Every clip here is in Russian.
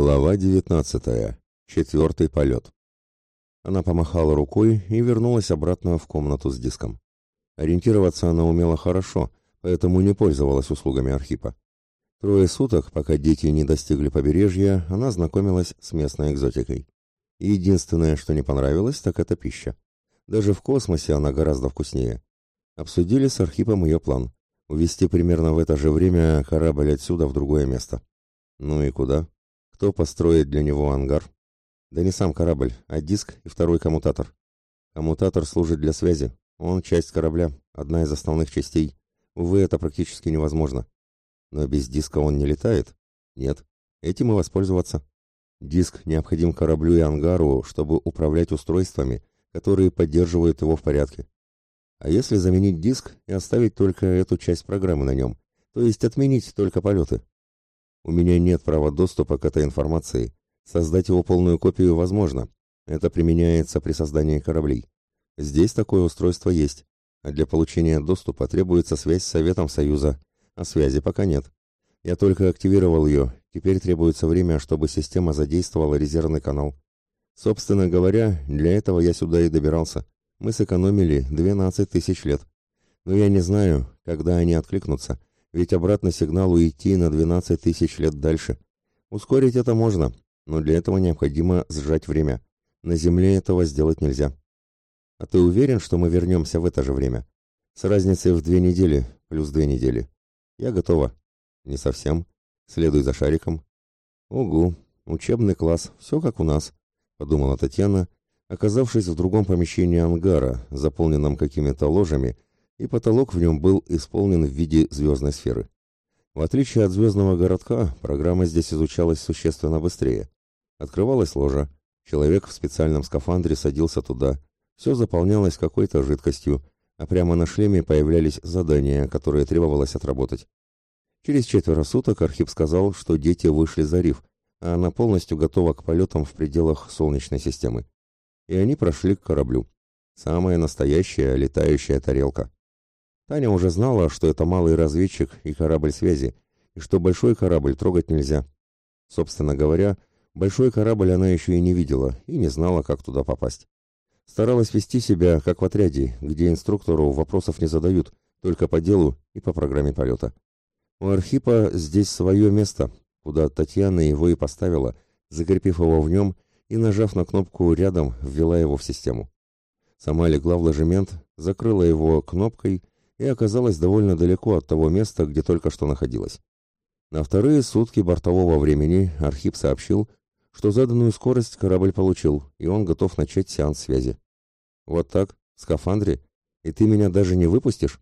Глава 19. Четвертый полет. Она помахала рукой и вернулась обратно в комнату с диском. Ориентироваться она умела хорошо, поэтому не пользовалась услугами Архипа. Трое суток, пока дети не достигли побережья, она знакомилась с местной экзотикой. И единственное, что не понравилось, так это пища. Даже в космосе она гораздо вкуснее. Обсудили с Архипом ее план — увезти примерно в это же время корабль отсюда в другое место. Ну и куда? Кто построит для него ангар? Да не сам корабль, а диск и второй коммутатор. Коммутатор служит для связи. Он часть корабля, одна из основных частей. Увы, это практически невозможно. Но без диска он не летает? Нет. Этим и воспользоваться. Диск необходим кораблю и ангару, чтобы управлять устройствами, которые поддерживают его в порядке. А если заменить диск и оставить только эту часть программы на нем, то есть отменить только полеты? У меня нет права доступа к этой информации. Создать его полную копию возможно. Это применяется при создании кораблей. Здесь такое устройство есть, а для получения доступа требуется связь с Советом Союза, а связи пока нет. Я только активировал ее, теперь требуется время, чтобы система задействовала резервный канал. Собственно говоря, для этого я сюда и добирался. Мы сэкономили 12 тысяч лет. Но я не знаю, когда они откликнутся, ведь обратно сигнал уйти на 12 тысяч лет дальше. Ускорить это можно, но для этого необходимо сжать время. На Земле этого сделать нельзя. А ты уверен, что мы вернемся в это же время? С разницей в две недели, плюс две недели. Я готова. Не совсем. Следуй за шариком. Угу, учебный класс, все как у нас, подумала Татьяна, оказавшись в другом помещении ангара, заполненном какими-то ложами, и потолок в нем был исполнен в виде звездной сферы. В отличие от звездного городка, программа здесь изучалась существенно быстрее. Открывалась ложа, человек в специальном скафандре садился туда, все заполнялось какой-то жидкостью, а прямо на шлеме появлялись задания, которые требовалось отработать. Через четверо суток Архип сказал, что дети вышли за риф, а она полностью готова к полетам в пределах Солнечной системы. И они прошли к кораблю. Самая настоящая летающая тарелка. Таня уже знала, что это малый разведчик и корабль связи, и что большой корабль трогать нельзя. Собственно говоря, большой корабль она еще и не видела, и не знала, как туда попасть. Старалась вести себя, как в отряде, где инструктору вопросов не задают, только по делу и по программе полета. У Архипа здесь свое место, куда Татьяна его и поставила, закрепив его в нем и, нажав на кнопку рядом, ввела его в систему. Сама легла в ложемент, закрыла его кнопкой и оказалась довольно далеко от того места, где только что находилась. На вторые сутки бортового времени Архип сообщил, что заданную скорость корабль получил, и он готов начать сеанс связи. «Вот так, в скафандре? И ты меня даже не выпустишь?»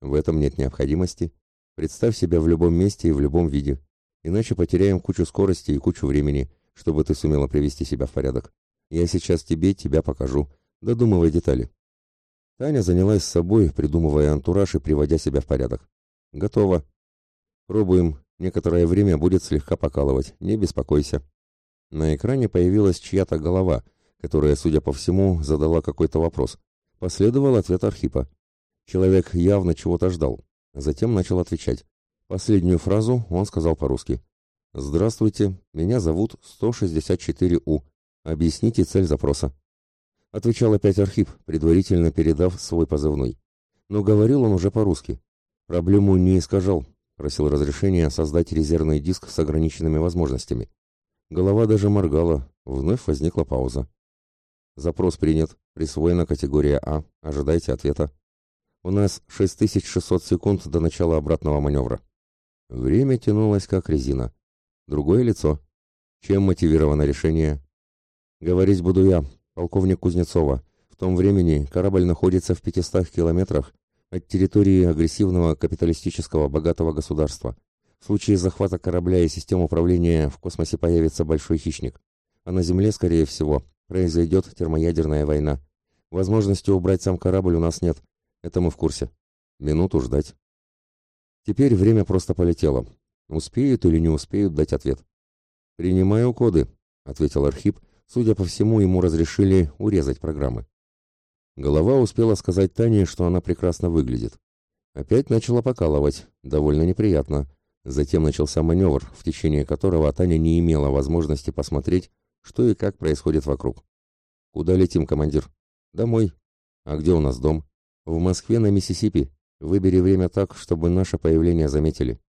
«В этом нет необходимости. Представь себя в любом месте и в любом виде. Иначе потеряем кучу скорости и кучу времени, чтобы ты сумела привести себя в порядок. Я сейчас тебе тебя покажу. Додумывай детали». Таня занялась собой, придумывая антураж и приводя себя в порядок. «Готово. Пробуем. Некоторое время будет слегка покалывать. Не беспокойся». На экране появилась чья-то голова, которая, судя по всему, задала какой-то вопрос. Последовал ответ Архипа. Человек явно чего-то ждал. Затем начал отвечать. Последнюю фразу он сказал по-русски. «Здравствуйте, меня зовут 164У. Объясните цель запроса». Отвечал опять Архип, предварительно передав свой позывной. Но говорил он уже по-русски. Проблему не искажал, просил разрешения создать резервный диск с ограниченными возможностями. Голова даже моргала, вновь возникла пауза. Запрос принят, присвоена категория А, ожидайте ответа. У нас 6600 секунд до начала обратного маневра. Время тянулось как резина. Другое лицо. Чем мотивировано решение? Говорить буду я, полковник Кузнецова. В том времени корабль находится в 500 километрах от территории агрессивного капиталистического богатого государства. В случае захвата корабля и систем управления в космосе появится большой хищник. А на Земле, скорее всего, произойдет термоядерная война. Возможности убрать сам корабль у нас нет. Это мы в курсе. Минуту ждать. Теперь время просто полетело. Успеют или не успеют дать ответ. «Принимаю коды», — ответил Архип, Судя по всему, ему разрешили урезать программы. Голова успела сказать Тане, что она прекрасно выглядит. Опять начала покалывать, довольно неприятно, Затем начался маневр, в течение которого Таня не имела возможности посмотреть, что и как происходит вокруг. «Куда летим, командир?» «Домой». «А где у нас дом?» «В Москве на Миссисипи. Выбери время так, чтобы наше появление заметили».